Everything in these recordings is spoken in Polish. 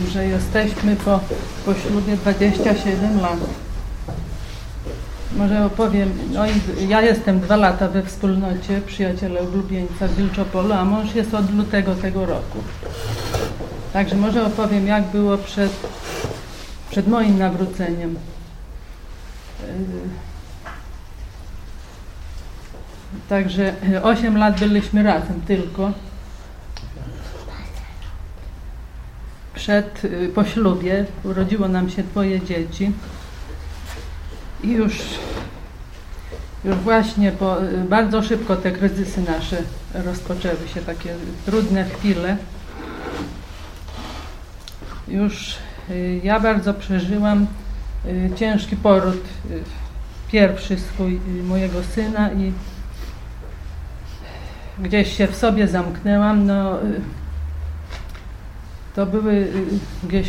że jesteśmy po, po ślubie 27 lat. Może opowiem, no i ja jestem dwa lata we wspólnocie przyjaciele oblubieńca Wilczopolu, a mąż jest od lutego tego roku. Także może opowiem, jak było przed, przed moim nawróceniem. Także 8 lat byliśmy razem tylko. Przed, po ślubie urodziło nam się dwoje dzieci. I już, już właśnie po, bardzo szybko te kryzysy nasze rozpoczęły się, takie trudne chwile. Już y, ja bardzo przeżyłam y, ciężki poród, y, pierwszy swój mojego syna i gdzieś się w sobie zamknęłam, no to były gdzieś,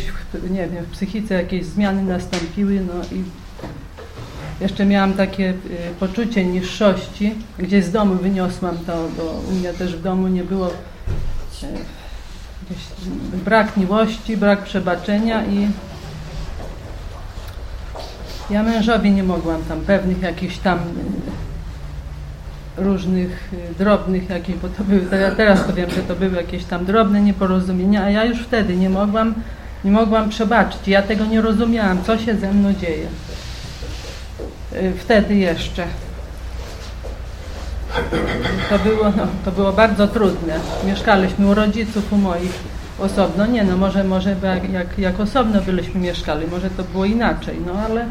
nie wiem, w psychice jakieś zmiany nastąpiły, no i jeszcze miałam takie poczucie niższości, gdzieś z domu wyniosłam to, bo u mnie też w domu nie było brak miłości, brak przebaczenia i ja mężowi nie mogłam tam pewnych jakichś tam różnych drobnych jakichś, bo to były, teraz to wiem, że to były jakieś tam drobne nieporozumienia, a ja już wtedy nie mogłam, nie mogłam przebaczyć. Ja tego nie rozumiałam, co się ze mną dzieje. Wtedy jeszcze. To było, no, to było bardzo trudne. Mieszkaliśmy u rodziców, u moich osobno. Nie no, może, może jak, jak, jak osobno byliśmy mieszkali, może to było inaczej, no ale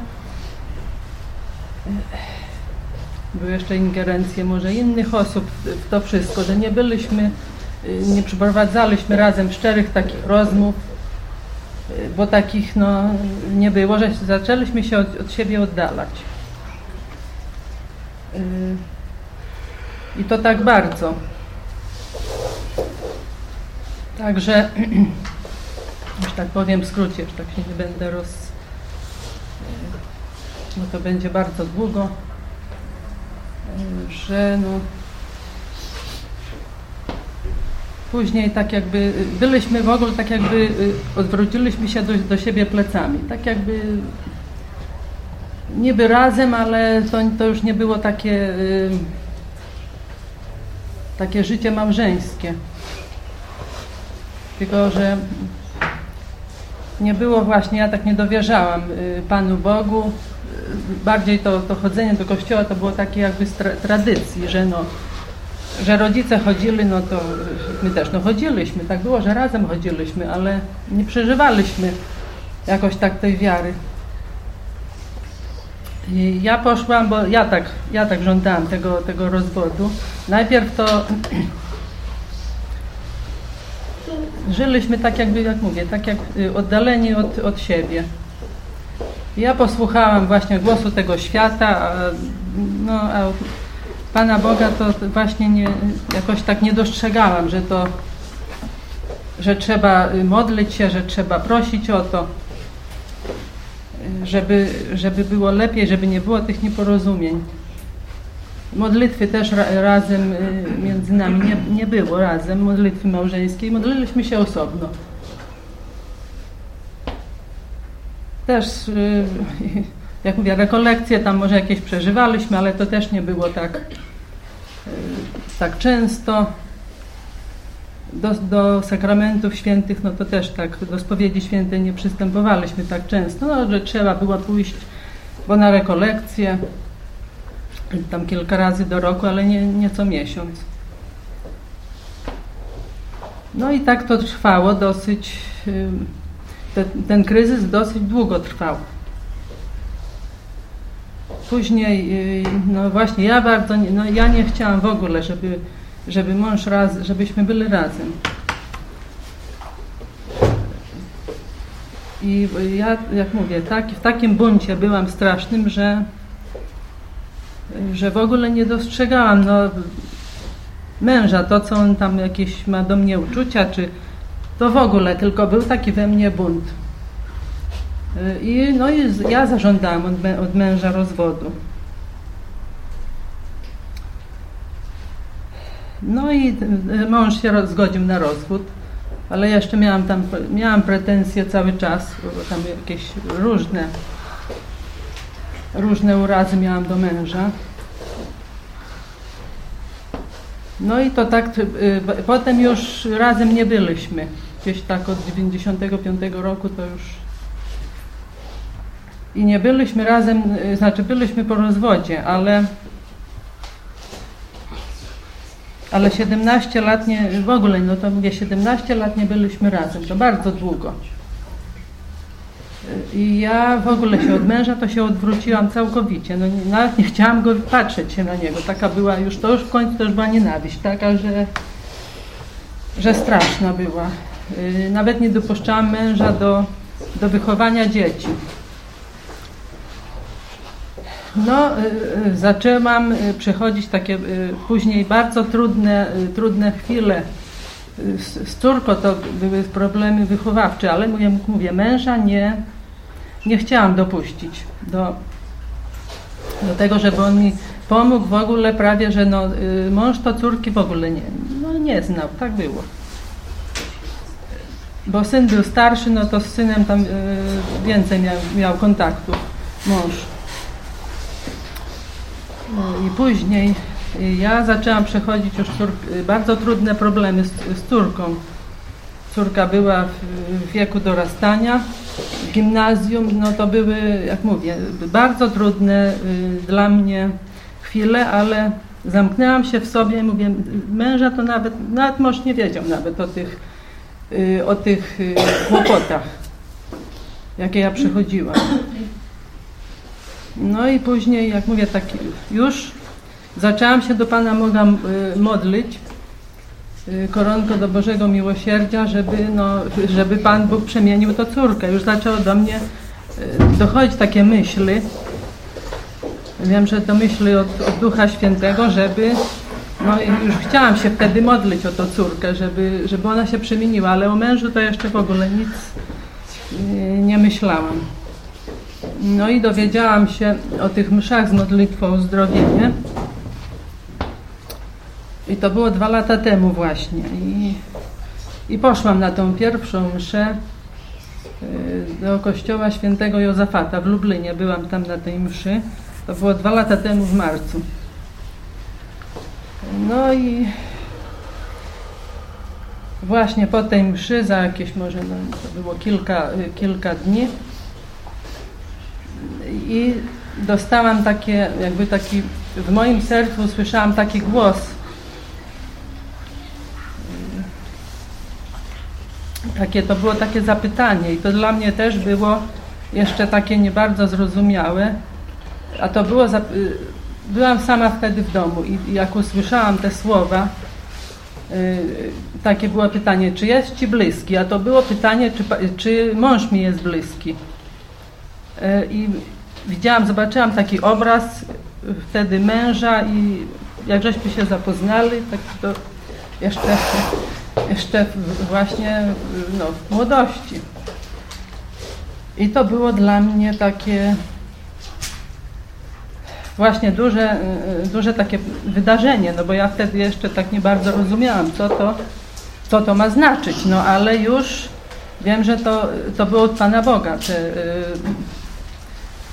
były jeszcze ingerencje może innych osób w to wszystko, że nie byliśmy, nie przeprowadzaliśmy razem szczerych takich rozmów, bo takich no, nie było, że zaczęliśmy się od, od siebie oddalać. I to tak bardzo. Także, już tak powiem w skrócie, już tak się nie będę roz... No to będzie bardzo długo, że no... Później tak jakby, byliśmy w ogóle tak jakby, y, odwróciliśmy się do, do siebie plecami, tak jakby niby razem, ale to, to już nie było takie, y, takie życie małżeńskie tylko że nie było właśnie, ja tak nie dowierzałam y, Panu Bogu. Bardziej to, to chodzenie do kościoła to było takie jakby z tra tradycji, że no, że rodzice chodzili, no to my też no chodziliśmy, tak było, że razem chodziliśmy, ale nie przeżywaliśmy jakoś tak tej wiary. I ja poszłam, bo ja tak, ja tak żądałam tego, tego rozwodu. Najpierw to żyliśmy tak jakby, jak mówię, tak jak y, oddaleni od, od siebie. Ja posłuchałam właśnie głosu tego świata, a, no, a Pana Boga to właśnie nie, jakoś tak nie dostrzegałam, że to, że trzeba modlić się, że trzeba prosić o to, żeby, żeby było lepiej, żeby nie było tych nieporozumień. Modlitwy też ra, razem y, między nami nie, nie było razem, modlitwy małżeńskiej. Modliliśmy się osobno. Też, y, jak mówię, rekolekcje tam może jakieś przeżywaliśmy, ale to też nie było tak, y, tak często. Do, do sakramentów świętych, no to też tak, do spowiedzi świętej nie przystępowaliśmy tak często, no, że trzeba było pójść, bo na rekolekcje, tam kilka razy do roku, ale nie, nie co miesiąc. No i tak to trwało dosyć, te, ten kryzys dosyć długo trwał. Później, no właśnie, ja bardzo, no ja nie chciałam w ogóle, żeby, żeby mąż raz, żebyśmy byli razem. I ja, jak mówię, tak, w takim buncie byłam strasznym, że że w ogóle nie dostrzegałam no, męża, to co on tam jakieś ma do mnie uczucia, czy to w ogóle, tylko był taki we mnie bunt. I, no i ja zażądałam od, od męża rozwodu. No i mąż się zgodził na rozwód. ale jeszcze miałam tam, miałam pretensje cały czas, bo tam jakieś różne, różne urazy miałam do męża. No i to tak, y, potem już razem nie byliśmy. Gdzieś tak od 95 roku to już i nie byliśmy razem, y, znaczy byliśmy po rozwodzie, ale ale 17 lat nie, w ogóle, no to mówię, 17 lat nie byliśmy razem, to bardzo długo. I ja w ogóle się od męża to się odwróciłam całkowicie. No, nawet nie chciałam go patrzeć się na niego. Taka była już, to już w końcu już była nienawiść, taka, że, że straszna była. Y, nawet nie dopuszczałam męża do, do wychowania dzieci. No, y, y, zaczęłam przechodzić takie później bardzo trudne, trudne chwile. Z, z córką to były problemy wychowawcze, ale mówię, mówię męża nie, nie chciałam dopuścić do, do tego, żeby on mi pomógł w ogóle prawie, że no, mąż to córki w ogóle nie, no, nie znał, tak było bo syn był starszy, no to z synem tam y, więcej miał, miał kontaktu mąż. No I później y, ja zaczęłam przechodzić już y, bardzo trudne problemy z, z córką. Córka była w, wieku dorastania, w gimnazjum, no to były, jak mówię, bardzo trudne dla mnie chwile, ale zamknęłam się w sobie, mówię, męża to nawet, nawet mąż nie wiedział nawet o tych o tych y, kłopotach, jakie ja przechodziłam. No i później, jak mówię, tak już zaczęłam się do Pana Boga y, modlić, koronko do Bożego Miłosierdzia, żeby, no, żeby Pan Bóg przemienił to córkę. Już zaczęło do mnie dochodzić takie myśli. Wiem, że to myśli od, od Ducha Świętego, żeby no i już chciałam się wtedy modlić o tą córkę, żeby, żeby ona się przemieniła, ale o mężu to jeszcze w ogóle nic nie myślałam. No i dowiedziałam się o tych mszach z modlitwą o uzdrowienie. I to było dwa lata temu właśnie. I, i poszłam na tą pierwszą mszę y, do kościoła świętego Józefata w Lublinie. Byłam tam na tej mszy. To było dwa lata temu w marcu. No i właśnie po tej mszy, za jakieś może, no, to było kilka, kilka dni. I dostałam takie, jakby taki, w moim sercu usłyszałam taki głos, takie, to było takie zapytanie i to dla mnie też było jeszcze takie nie bardzo zrozumiałe, a to było byłam sama wtedy w domu i jak usłyszałam te słowa, y, takie było pytanie, czy jest Ci bliski? A to było pytanie, czy, czy mąż mi jest bliski. Y, I widziałam, zobaczyłam taki obraz wtedy męża i jak żeśmy się zapoznali, tak to jeszcze, jeszcze właśnie no, w młodości. I to było dla mnie takie właśnie duże, y, duże takie wydarzenie, no bo ja wtedy jeszcze tak nie bardzo rozumiałam, co to, co to ma znaczyć, no ale już wiem, że to, to było od Pana Boga, te, y,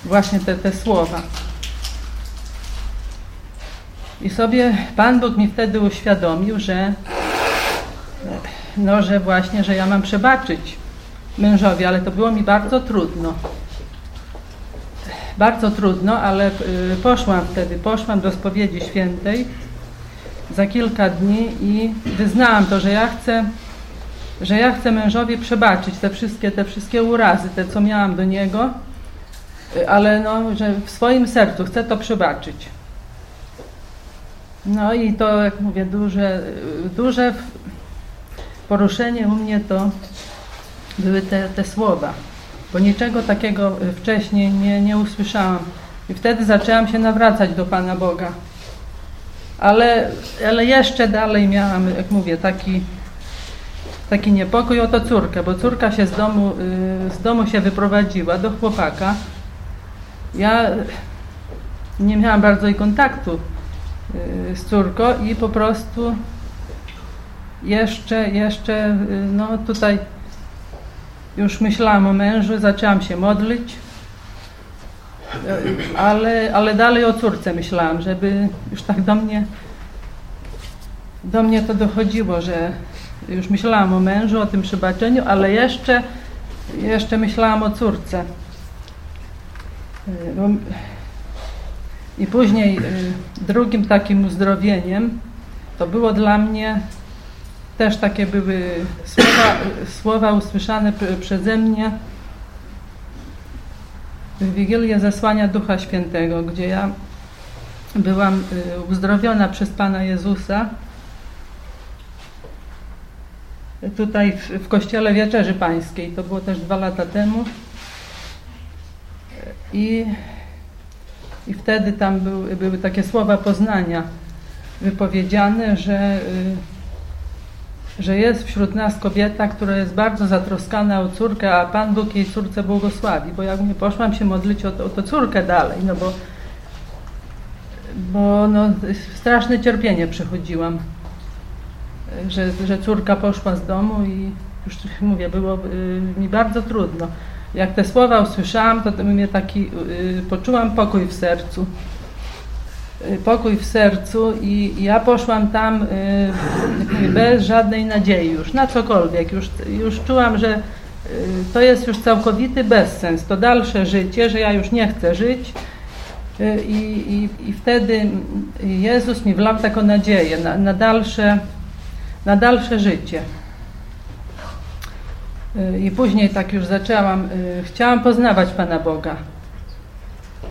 właśnie te, te słowa. I sobie Pan Bóg mi wtedy uświadomił, że no, że właśnie, że ja mam przebaczyć mężowi, ale to było mi bardzo trudno bardzo trudno, ale y, poszłam wtedy, poszłam do spowiedzi świętej za kilka dni i wyznałam to, że ja chcę, że ja chcę mężowi przebaczyć te wszystkie, te wszystkie urazy, te co miałam do niego, y, ale no, że w swoim sercu chcę to przebaczyć. No i to, jak mówię, duże, duże poruszenie u mnie to były te, te słowa bo niczego takiego y, wcześniej nie, nie usłyszałam. I wtedy zaczęłam się nawracać do Pana Boga. Ale, ale jeszcze dalej miałam, jak mówię, taki, taki niepokój o to córkę, bo córka się z domu, y, z domu się wyprowadziła do chłopaka. Ja nie miałam bardzo i kontaktu y, z córką i po prostu jeszcze, jeszcze, no tutaj już myślałam o mężu, zaczęłam się modlić, y, ale, ale dalej o córce myślałam, żeby już tak do mnie, do mnie to dochodziło, że już myślałam o mężu, o tym przebaczeniu, ale jeszcze, jeszcze myślałam o córce. Y, I później drugim takim uzdrowieniem to było dla mnie też takie były słowa, słowa usłyszane przeze mnie w Wigilię Zesłania Ducha Świętego, gdzie ja byłam y, uzdrowiona przez Pana Jezusa tutaj w, w Kościele Wieczerzy Pańskiej. To było też dwa lata temu. I, i wtedy tam był, były takie słowa poznania wypowiedziane, że y, że jest wśród nas kobieta, która jest bardzo zatroskana o córkę, a Pan Bóg jej córce błogosławi. Bo jak nie poszłam się modlić o, to, o córkę dalej, no bo, bo no, straszne cierpienie przechodziłam, że, że córka poszła z domu i już mówię, było y, mi bardzo trudno. Jak te słowa usłyszałam, to, to mnie taki, y, poczułam pokój w sercu. Y, pokój w sercu i ja poszłam tam y, bez żadnej nadziei już na cokolwiek. Już, już czułam, że y, to jest już całkowity bezsens, to dalsze życie, że ja już nie chcę żyć. I, i, i wtedy Jezus mi wlał taką nadzieję na, na, dalsze, na dalsze życie. I później tak już zaczęłam, chciałam poznawać Pana Boga.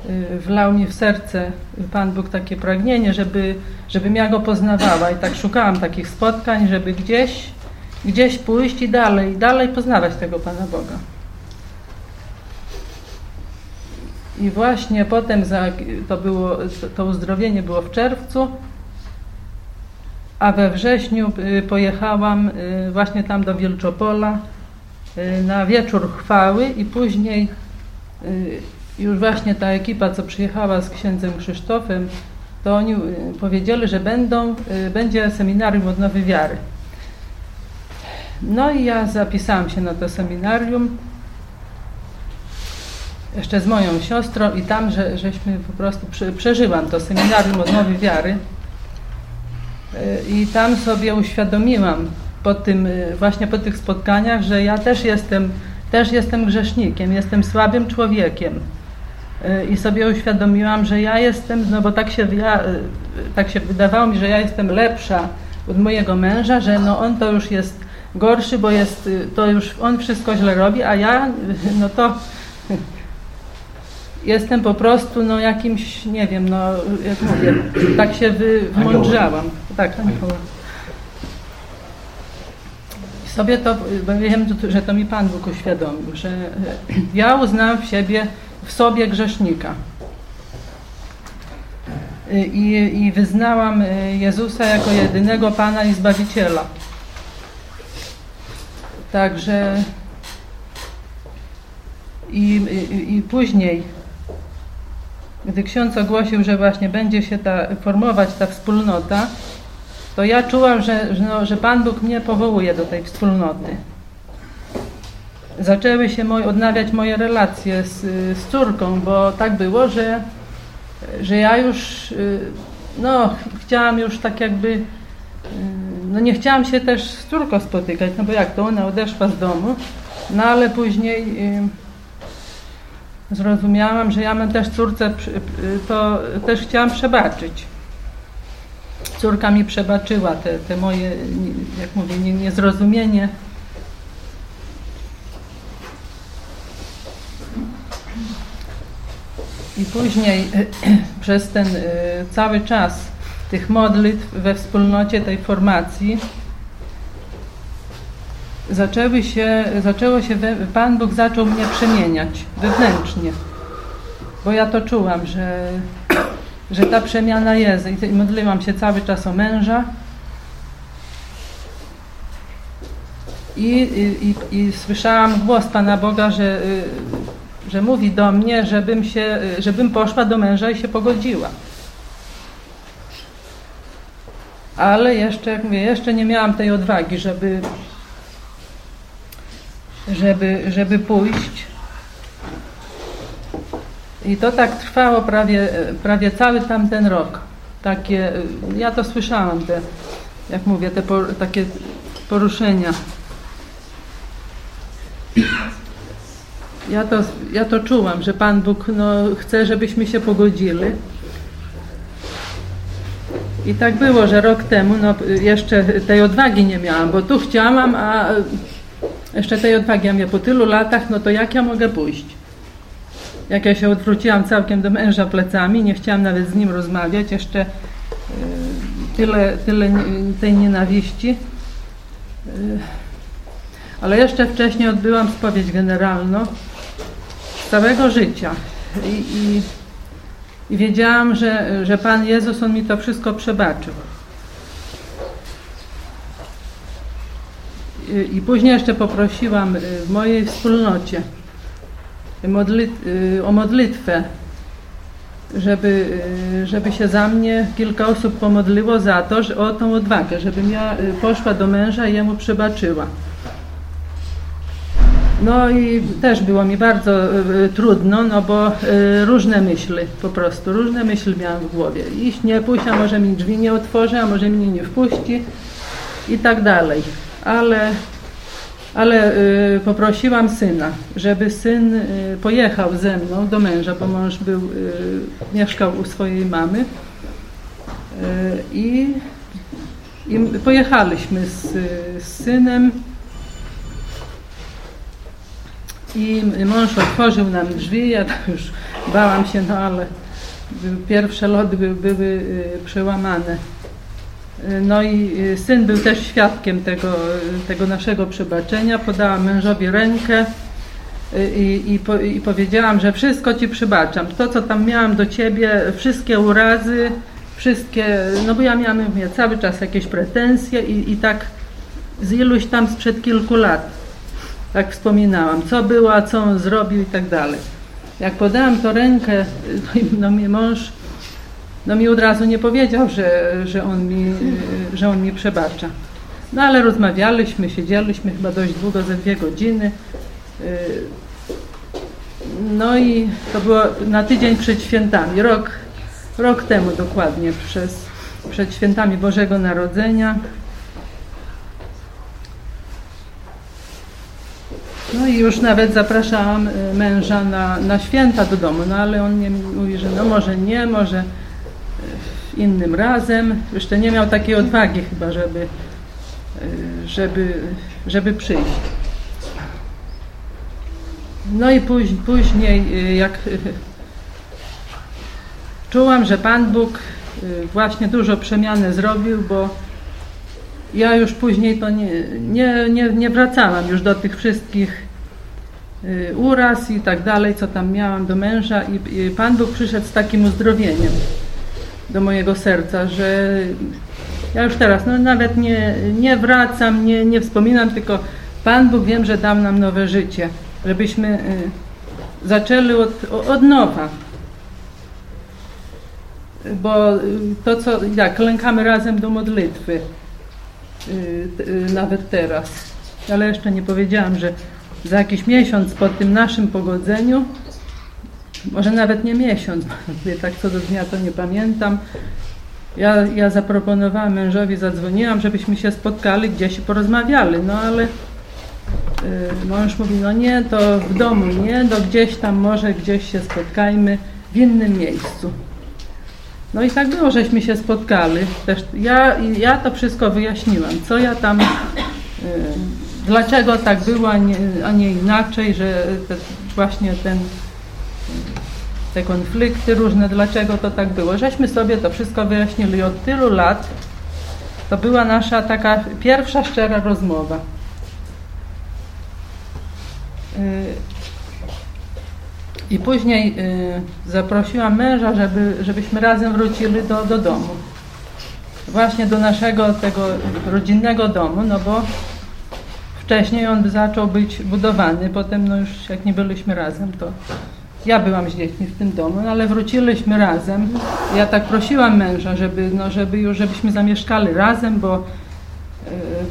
Y, wlał mi w serce Pan Bóg takie pragnienie, żeby, żebym ja Go poznawała i tak szukałam takich spotkań, żeby gdzieś, gdzieś pójść i dalej, dalej poznawać tego Pana Boga. I właśnie potem za, to, było, to uzdrowienie było w czerwcu, a we wrześniu y, pojechałam y, właśnie tam do Wielczopola na wieczór chwały i później już właśnie ta ekipa, co przyjechała z księdzem Krzysztofem, to oni y, powiedzieli, że będą, y, będzie seminarium odnowy wiary. No i ja zapisałam się na to seminarium jeszcze z moją siostrą i tam, że, żeśmy po prostu przeżyłam to seminarium odnowy wiary y, i tam sobie uświadomiłam po tym, właśnie po tych spotkaniach, że ja też jestem, też jestem grzesznikiem, jestem słabym człowiekiem i sobie uświadomiłam, że ja jestem, no bo tak się, ja, tak się wydawało mi, że ja jestem lepsza od mojego męża, że no on to już jest gorszy, bo jest, to już on wszystko źle robi, a ja no to jestem po prostu no jakimś, nie wiem, no jak mówię, tak się wymądrzałam. Tak, Anioła. I sobie to, bo wiem, że to mi Pan Bóg uświadomił, że ja uznałam w siebie w sobie grzesznika. I, I wyznałam y, Jezusa jako jedynego Pana i Zbawiciela. Także i, i, i później, gdy ksiądz ogłosił, że właśnie będzie się ta, formować ta wspólnota, to ja czułam, że, że, no, że Pan Bóg mnie powołuje do tej wspólnoty zaczęły się moje, odnawiać moje relacje z, z córką, bo tak było, że, że ja już y, no, chciałam już tak jakby y, no nie chciałam się też z córką spotykać, no bo jak to ona odeszła z domu, no ale później y, zrozumiałam, że ja mam też córce, to też chciałam przebaczyć. Córka mi przebaczyła te, te moje, jak mówię, niezrozumienie. I później przez ten y, cały czas tych modlitw we wspólnocie tej formacji zaczęły się, zaczęło się, Pan Bóg zaczął mnie przemieniać wewnętrznie, bo ja to czułam, że, że ta przemiana jest. I modliłam się cały czas o męża. I, i, i słyszałam głos Pana Boga, że y, że mówi do mnie, żebym, się, żebym poszła do męża i się pogodziła. ale jeszcze, jak mówię, jeszcze nie miałam tej odwagi, żeby, żeby, żeby pójść. I to tak trwało prawie, prawie cały tamten rok. Takie, ja to słyszałam, te, jak mówię, te takie poruszenia. Ja to, ja to czułam, że Pan Bóg no, chce, żebyśmy się pogodzili. I tak było, że rok temu no, jeszcze tej odwagi nie miałam, bo tu chciałam, a jeszcze tej odwagi ja mówię, po tylu latach, no to jak ja mogę pójść? Jak ja się odwróciłam całkiem do męża plecami, nie chciałam nawet z nim rozmawiać, jeszcze y, tyle, tyle tej nienawiści. Y, ale jeszcze wcześniej odbyłam spowiedź generalną całego życia. I, i, i wiedziałam, że, że Pan Jezus, On mi to wszystko przebaczył. I, i później jeszcze poprosiłam w mojej wspólnocie o modlitwę, żeby, żeby się za mnie kilka osób pomodliło za to, że, o tą odwagę, żebym ja poszła do męża i jemu przebaczyła. No i też było mi bardzo y, trudno, no bo y, różne myśli po prostu, różne myśli miałam w głowie. Iść, nie pójść, a może mi drzwi nie otworzy, a może mnie nie wpuści i tak dalej. Ale, ale poprosiłam syna, żeby syn pojechał ze mną do męża, bo mąż był, mieszkał u swojej mamy i, i pojechaliśmy z, z synem i mąż otworzył nam drzwi, ja już bałam się, no ale pierwsze lody były, były y, przełamane. Y, no i y, syn był też świadkiem tego, tego naszego przebaczenia. Podałam mężowi rękę i, i, po, i powiedziałam, że wszystko Ci przebaczam. To, co tam miałam do Ciebie, wszystkie urazy, wszystkie, no bo ja miałam cały czas jakieś pretensje i, i tak z iluś tam sprzed kilku lat tak wspominałam, co było, a co on zrobił i tak dalej. Jak podałam to rękę, no mi mąż no mi od razu nie powiedział, że, że, on mi, że on mi przebacza. No ale rozmawialiśmy, siedzieliśmy chyba dość długo, ze dwie godziny. No i to było na tydzień przed świętami, rok, rok temu dokładnie, przez, przed świętami Bożego Narodzenia. I już nawet zapraszałam y, męża na, na święta do domu, no ale on nie mówi, że no może nie, może y, innym razem. Jeszcze nie miał takiej odwagi chyba, żeby, y, żeby, żeby przyjść. No i później, jak czułam, że Pan Bóg właśnie dużo przemiany zrobił, bo ja już później to nie, nie, nie, nie wracałam już do tych wszystkich uraz i tak dalej, co tam miałam do męża i, Pan Bóg przyszedł z takim uzdrowieniem do mojego serca, że ja już teraz no, nawet nie, nie wracam, nie, nie wspominam, tylko Pan Bóg wiem, że dał nam nowe życie, żebyśmy y, zaczęli od, od nowa. Bo y, to, co, jak lękamy razem do modlitwy, Y, y, nawet teraz. Ale jeszcze nie powiedziałam, że za jakiś miesiąc po tym naszym pogodzeniu, może nawet nie miesiąc, tak co do dnia to nie pamiętam, ja, ja zaproponowałam mężowi, zadzwoniłam, żebyśmy się spotkali gdzieś i porozmawiali, no ale y, mąż mówi, no nie, to w domu nie, to gdzieś tam może gdzieś się spotkajmy w innym miejscu. No i tak było, żeśmy się spotkali. Też ja, ja to wszystko wyjaśniłam, co ja tam, y, dlaczego tak było, a nie, a nie inaczej, że te, właśnie ten, te konflikty różne, dlaczego to tak było. Żeśmy sobie to wszystko wyjaśnili od tylu lat. To była nasza taka pierwsza szczera rozmowa. Y, i później y, zaprosiłam męża, żeby, żebyśmy razem wrócili do, do domu. Właśnie do naszego tego rodzinnego domu, no bo wcześniej on zaczął być budowany, potem no już jak nie byliśmy razem, to, Ja byłam z dziećmi w tym domu, no ale wróciliśmy razem. Ja tak prosiłam męża, żeby, no, żeby już, żebyśmy zamieszkali razem, bo, y,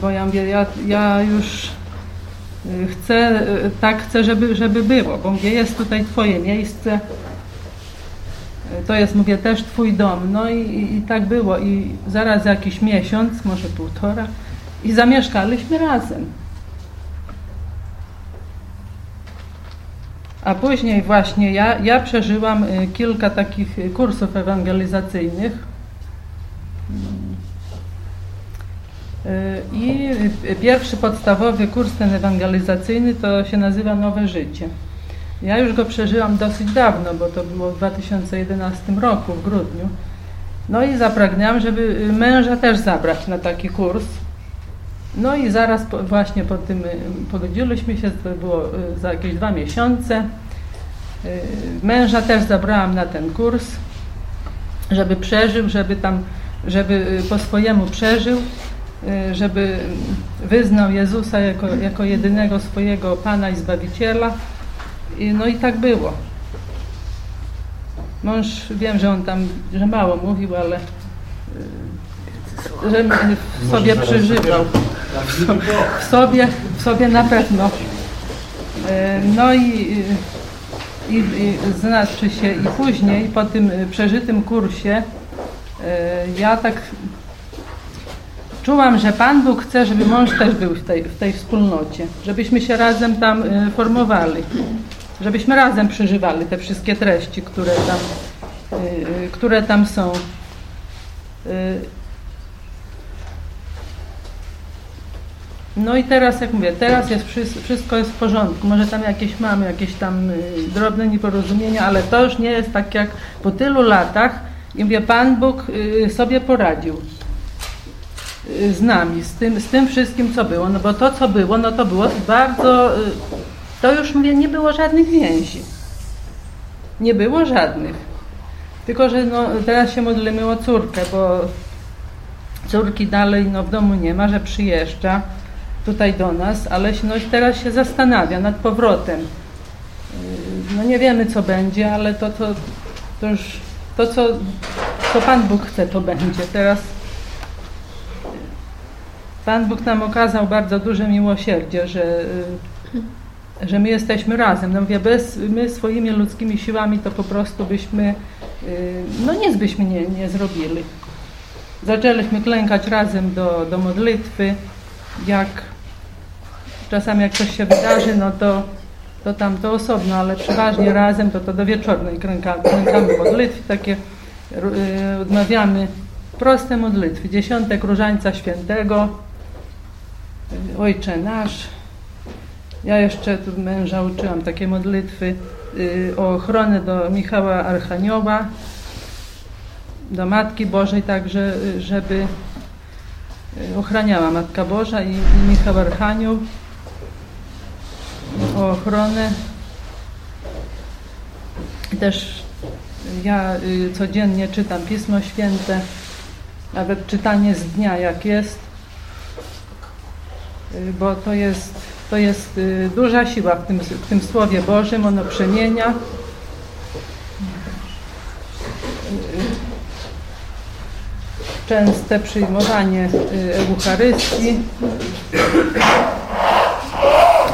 bo ja mówię, ja, ja już y, chcę, y, tak chcę, żeby, żeby było, bo mówię, jest tutaj twoje miejsce, to jest, mówię, też twój dom. No i, i tak było i zaraz jakiś miesiąc, może półtora i zamieszkaliśmy razem. A później właśnie ja, ja przeżyłam y, kilka takich y, kursów ewangelizacyjnych. Y, I pierwszy podstawowy kurs ten ewangelizacyjny to się nazywa Nowe Życie. Ja już go przeżyłam dosyć dawno, bo to było w 2011 roku, w grudniu. No i zapragnęłam, żeby męża też zabrać na taki kurs. No i zaraz po, właśnie po tym pogodziliśmy się, to było za jakieś dwa miesiące. Męża też zabrałam na ten kurs, żeby przeżył, żeby tam, żeby po swojemu przeżył, żeby wyznał Jezusa jako, jako jedynego swojego Pana i Zbawiciela. I, no i tak było. Mąż, wiem, że on tam, że mało mówił, ale że sobie przeżywał. W sobie, w sobie na pewno. No i, i, i znaczy się i później po tym przeżytym kursie ja tak czułam, że Pan Bóg chce, żeby mąż też był w tej, w tej wspólnocie, żebyśmy się razem tam formowali, żebyśmy razem przeżywali te wszystkie treści, które tam, które tam są. No i teraz, jak mówię, teraz jest wszystko jest w porządku. Może tam jakieś mamy, jakieś tam drobne nieporozumienia, ale to już nie jest tak jak po tylu latach. I mówię, Pan Bóg sobie poradził z nami, z tym, z tym wszystkim, co było. No bo to, co było, no to było bardzo, to już mówię, nie było żadnych więzi. Nie było żadnych. Tylko, że no, teraz się modlimy o córkę, bo córki dalej no, w domu nie ma, że przyjeżdża tutaj do nas, ale no, teraz się zastanawia nad powrotem. No nie wiemy, co będzie, ale to, to, to już to, co, co Pan Bóg chce, to będzie. Teraz Pan Bóg nam okazał bardzo duże miłosierdzie, że, że my jesteśmy razem. No mówię, bez, my swoimi ludzkimi siłami to po prostu byśmy, no nic byśmy nie, nie zrobili. Zaczęliśmy klękać razem do, do modlitwy. Jak czasami jak coś się wydarzy, no to, to tam to osobno, ale przeważnie razem to, to do wieczornej klękamy, modlitwy, takie yy, odmawiamy proste modlitwy. Dziesiątek Różańca Świętego, Ojcze Nasz. Ja jeszcze tu męża uczyłam takie modlitwy yy, o ochronę do Michała Archanioła, do Matki Bożej także, żeby ochraniała Matka Boża i, i Michał Archanioł o ochronę. Też ja codziennie czytam Pismo Święte, nawet czytanie z dnia jak jest, bo to jest, to jest duża siła w tym, w tym Słowie Bożym, ono przemienia. Częste przyjmowanie Eucharystii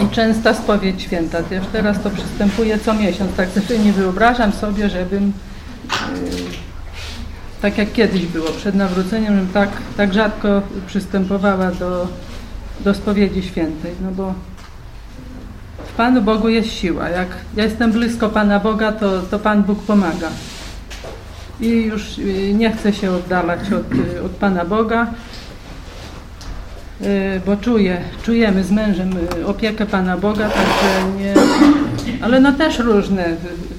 i częsta spowiedź święta. Teraz to przystępuje co miesiąc. Tak sobie nie wyobrażam sobie, żebym tak jak kiedyś było przed nawróceniem, żebym tak, tak rzadko przystępowała do, do spowiedzi świętej. No bo w Panu Bogu jest siła. Jak ja jestem blisko Pana Boga, to, to Pan Bóg pomaga. I już nie chcę się oddalać od, od Pana Boga, bo czuję, czujemy z mężem opiekę Pana Boga, także nie, ale no też różne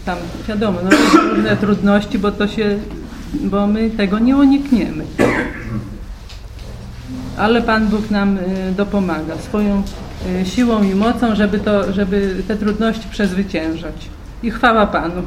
tam, wiadomo, no różne trudności, bo to się, bo my tego nie unikniemy. Ale Pan Bóg nam dopomaga swoją siłą i mocą, żeby, to, żeby te trudności przezwyciężać. I chwała Panu.